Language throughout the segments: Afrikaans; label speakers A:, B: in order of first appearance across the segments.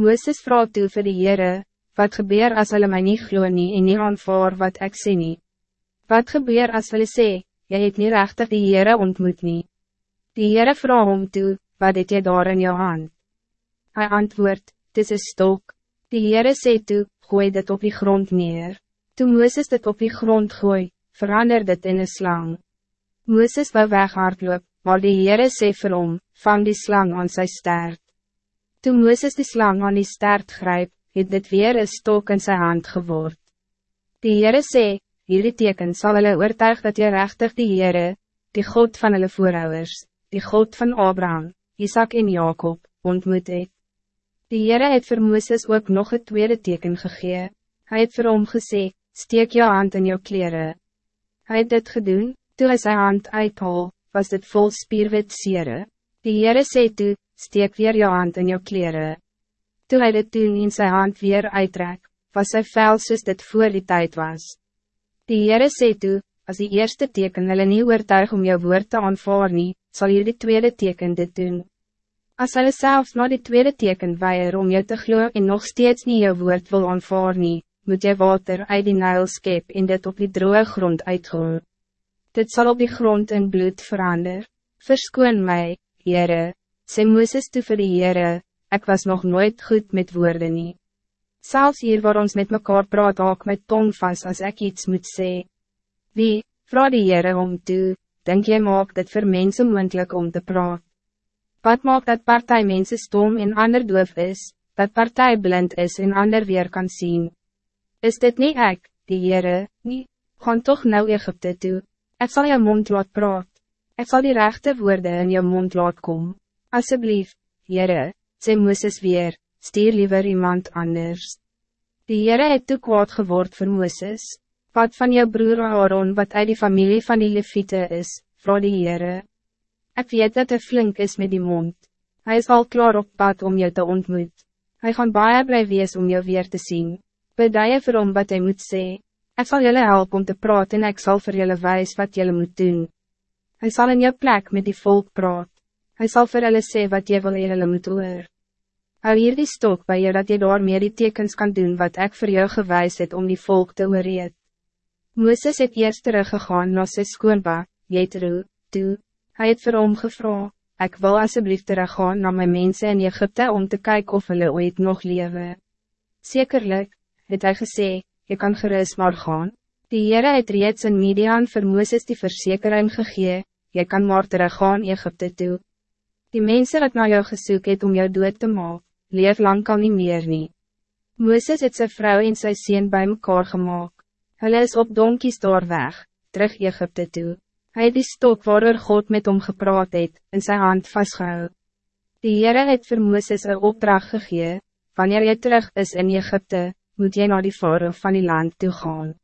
A: Mooses vraag toe vir die Heere, wat gebeur als hulle my nie glo nie en nie aanvaar wat ek sê nie? Wat gebeur als hulle sê, jy het nie rechtig die Heere ontmoet nie? Die Heere vraag om toe, wat het jy daar in jou hand? Hij antwoord, het is een stok. Die Heere sê toe, gooi dit op die grond neer. Toen Mooses dit op die grond gooi, verander dit in een slang. Mooses wou weghardloop, maar die Heere sê vir hom, vang die slang aan sy stert. Toen Mooses die slang aan die stert grijp, het dit weer een stok in zijn hand geword. Die Heere sê, hierdie teken sal hulle oortuig dat jy rechtig die Heere, die God van hulle voorouders, die God van Abraham, Isaac en Jacob, ontmoet het. Die Heere het vir Mooses ook nog een tweede teken gegee. Hij het vir hom gesê, steek jou hand in jou kleren. Hij het dit gedoen, toe hy sy hand uithaal, was dit vol spierwit sere. Die Heere sê toe, steek weer jou hand in jou kleren. Toe hy dit toen in zijn hand weer uittrek, was sy vel soos dit voor die tijd was. Die Heere sê toe, as die eerste teken hulle nie oortuig om jou woord te aanvaar nie, sal hier die tweede teken dit doen. As hulle selfs na die tweede teken weier om jou te glo en nog steeds niet jou woord wil aanvaar nie, moet jy water uit die Nijl skep en dit op die droge grond uitgooi. Dit zal op die grond in bloed verander. Verskoon mij, Heere, sê Mooses toe vir die Heere, ek was nog nooit goed met woorden nie. Zelfs hier waar ons met mekaar praat ook met tong vast als ik iets moet sê. Wie, vraag die Heere om toe, denk jy maak dit vir mense moendlik om te praat? Wat maakt dat partij mensen stom en ander doof is, dat partij blind is en ander weer kan zien? Is dit niet ik, die Heere, nie, gaan toch nou Egypte toe, ik zal je mond laat praat, ik zal die rechte woorden in je mond laat kom, alsjeblieft, Heere, sê Mooses weer, stuur liever iemand anders. Die Heere het toe kwaad geword vir Mooses, wat van jou broer Aaron wat uit die familie van die Levite is, vra die Heere. Ek weet dat hij flink is met die mond, hij is al klaar op pad om jou te ontmoet, hij gaan baie blij wees om jou weer te zien beduie vir hom wat hij moet sê. Ek sal jullie helpen om te praten en ek sal vir jullie wijs wat jullie moet doen. Hij zal in je plek met die volk praat. Hij zal vir jullie sê wat jy wil jullie moet hoor. Hou hier die stok bij je dat je door meer die tekens kan doen wat ik voor jou gewijs het om die volk te oorreed. Mooses het eerst teruggegaan na sy skoonba, Jethro, toe. Hij het vir hom gevra, ek wil asseblief teruggaan na my mense in Egypte om te kijken of hulle ooit nog leven. Zekerlijk, het hy gesê, je kan gerust maar gaan. Die Heere het reeds in Midian vir Mooses die verzekering gegee, jy kan maar teruggaan Egypte toe. Die mensen wat na jou gesoek het om jou dood te maak, leef lang kan nie meer nie. Mooses het sy vrou en sy sien bij mekaar gemaakt. Hulle is op donkies daar weg, terug Egypte toe. Hij het die stok waarover God met hom gepraat het, in zijn hand vastgehou. Die Heere het vir Mooses een opdracht gegee, wanneer jy terug is in Egypte, moet jy naar die varen van die land toe gaan.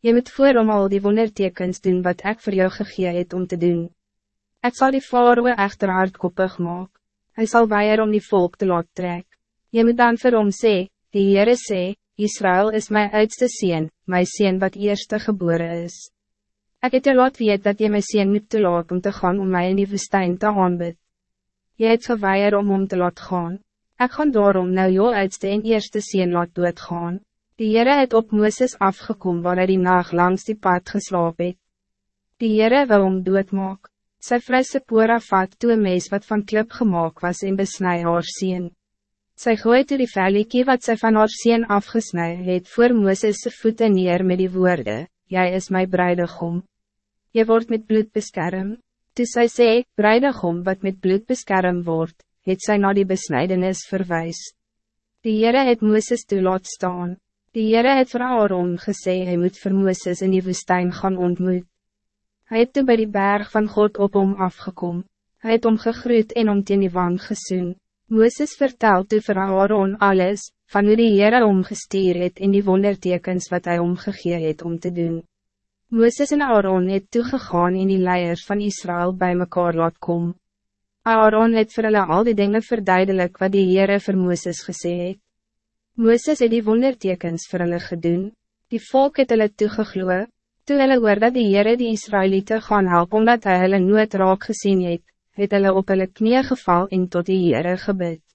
A: Jy moet voor om al die wondertekens doen wat ik voor jou gegee het om te doen. Ik zal die varen echter hardkoppig maak. Hij zal weier om die volk te laat trek. Je moet dan vir hom sê, die Heere sê, Israël is mijn oudste sien, mijn sien wat eerste geboren is. Ik het je laat weet dat je mijn sien moet te laat om te gaan om mij in die woestijn te aanbid. Je het geweier om om te laat gaan. Ik ga daarom nou jou uitste en eerste sien laat doodgaan. Die Heere het op Mooses afgekom waar hy die nacht langs die pad geslaap het. Die Heere wil hom doodmaak. Sy frisse pora vat toe een mes wat van klip gemaakt was en besnij haar sien. Sy gooi toe die veliekie wat sy van haar sien afgesnij het voor Mooses' voeten neer met die woorden, Jij is mijn bruidegom. Je wordt met bloed beschermd. Toe sy sê, bruidegom wat met bloed beschermd wordt, het sy na die besnijdenis verwijs. Die Heere het Mooses toe laat staan. Die Heere het vir Aaron gesê hy moet vir Mooses in die woestijn gaan ontmoet. Hij het toe by die berg van God op hom afgekom. Hij het hom gegroet en om teen die wand gesoen. Mooses vertel toe vir Aaron alles, van hoe die Heere omgestuur het en die wondertekens wat hij omgegee het om te doen. Mooses en Aaron het toegegaan en die leiers van Israël bij mekaar laat kom. Aaron het vir hulle al die dingen verduidelik wat die Heere vir Mooses gesê het. Mooses het die wondertekens vir hulle gedoen, die volk het hulle toegegloe, toe hulle hoor dat die Heere die Israëlieten gaan helpen omdat hy hulle nooit raak gezien het, het hulle op hulle knie geval en tot die Heere gebid.